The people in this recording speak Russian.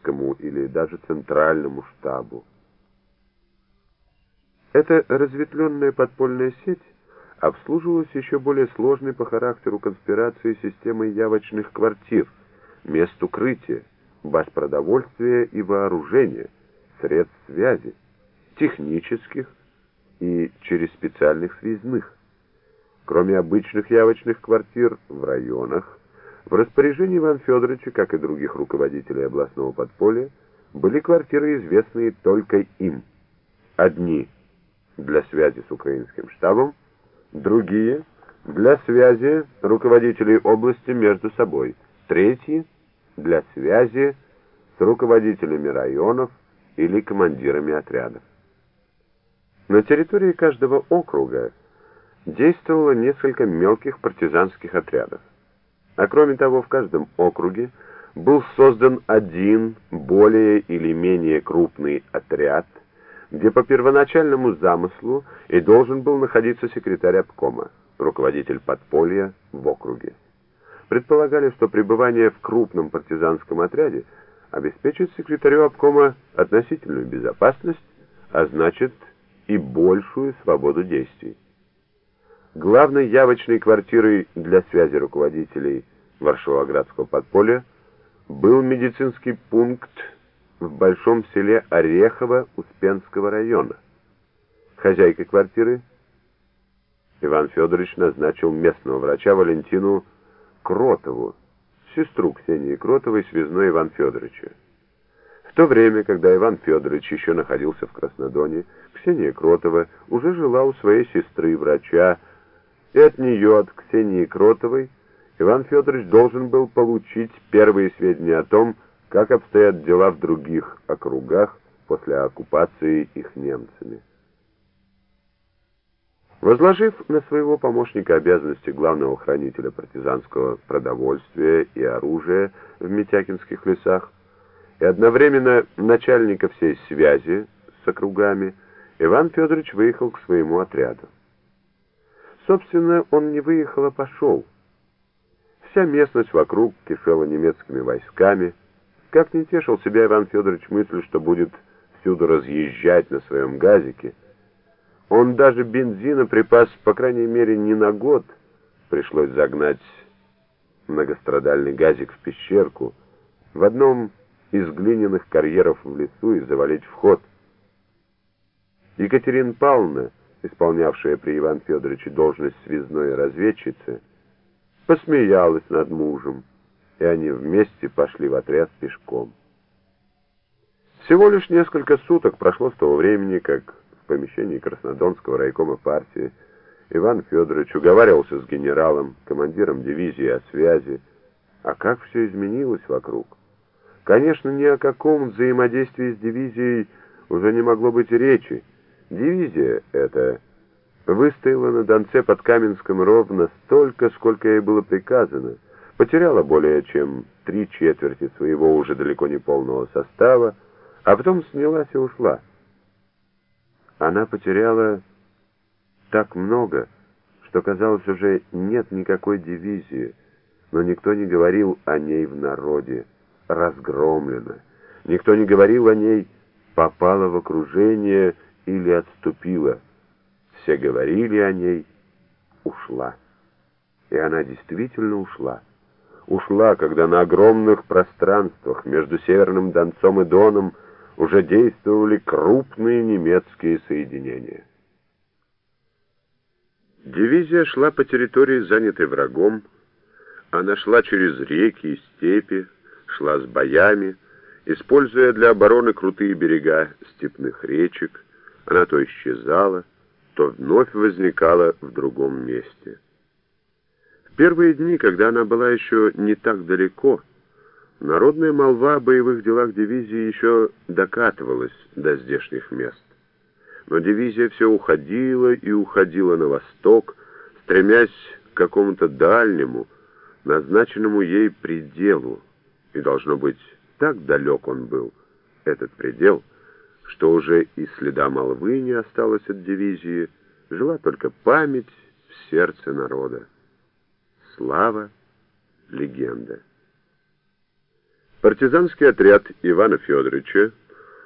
Армейскому или даже Центральному штабу. Эта разветвленная подпольная сеть обслуживалась еще более сложной по характеру конспирации системой явочных квартир, мест укрытия, баз продовольствия и вооружения, средств связи, технических и через специальных связных. Кроме обычных явочных квартир в районах, в распоряжении Ивана Федоровича, как и других руководителей областного подполья, были квартиры, известные только им. Одни для связи с украинским штабом, другие для связи руководителей области между собой, третьи для связи с руководителями районов или командирами отрядов. На территории каждого округа действовало несколько мелких партизанских отрядов. А кроме того, в каждом округе был создан один более или менее крупный отряд, где по первоначальному замыслу и должен был находиться секретарь обкома, руководитель подполья в округе. Предполагали, что пребывание в крупном партизанском отряде обеспечит секретарю обкома относительную безопасность, а значит и большую свободу действий. Главной явочной квартирой для связи руководителей Варшавоградского подполья был медицинский пункт в большом селе Орехово Успенского района. Хозяйкой квартиры Иван Федорович назначил местного врача Валентину Кротову, сестру Ксении Кротовой, связной Иван Федоровича. В то время, когда Иван Федорович еще находился в Краснодоне, Ксения Кротова уже жила у своей сестры, врача, и от нее, от Ксении Кротовой, Иван Федорович должен был получить первые сведения о том, как обстоят дела в других округах после оккупации их немцами. Возложив на своего помощника обязанности главного хранителя партизанского продовольствия и оружия в Митякинских лесах, и одновременно начальника всей связи с округами, Иван Федорович выехал к своему отряду. Собственно, он не выехал, а пошел. Вся местность вокруг кишела немецкими войсками. Как не тешил себя Иван Федорович мыслью, что будет всюду разъезжать на своем газике. Он даже бензина припас, по крайней мере, не на год. Пришлось загнать многострадальный газик в пещерку в одном из глиняных карьеров в лесу и завалить вход. Екатерина Павловна, исполнявшая при Иван Федоровиче должность связной разведчицы, посмеялась над мужем, и они вместе пошли в отряд пешком. Всего лишь несколько суток прошло с того времени, как в помещении Краснодонского райкома партии Иван Федорович уговаривался с генералом, командиром дивизии о связи, а как все изменилось вокруг. Конечно, ни о каком взаимодействии с дивизией уже не могло быть речи. Дивизия эта выстояла на Донце под Каменском ровно столько, сколько ей было приказано, потеряла более чем три четверти своего уже далеко не полного состава, а потом снялась и ушла. Она потеряла так много, что, казалось, уже нет никакой дивизии, но никто не говорил о ней в народе разгромлена. Никто не говорил о ней «попала в окружение» или «отступила». Все говорили о ней «ушла». И она действительно ушла. Ушла, когда на огромных пространствах между Северным Донцом и Доном уже действовали крупные немецкие соединения. Дивизия шла по территории, занятой врагом, она шла через реки и степи, шла с боями, используя для обороны крутые берега степных речек, она то исчезала, то вновь возникала в другом месте. В первые дни, когда она была еще не так далеко, народная молва о боевых делах дивизии еще докатывалась до здешних мест. Но дивизия все уходила и уходила на восток, стремясь к какому-то дальнему, назначенному ей пределу, и, должно быть, так далек он был, этот предел, что уже и следа молвы не осталось от дивизии, жила только память в сердце народа. Слава, легенда. Партизанский отряд Ивана Федоровича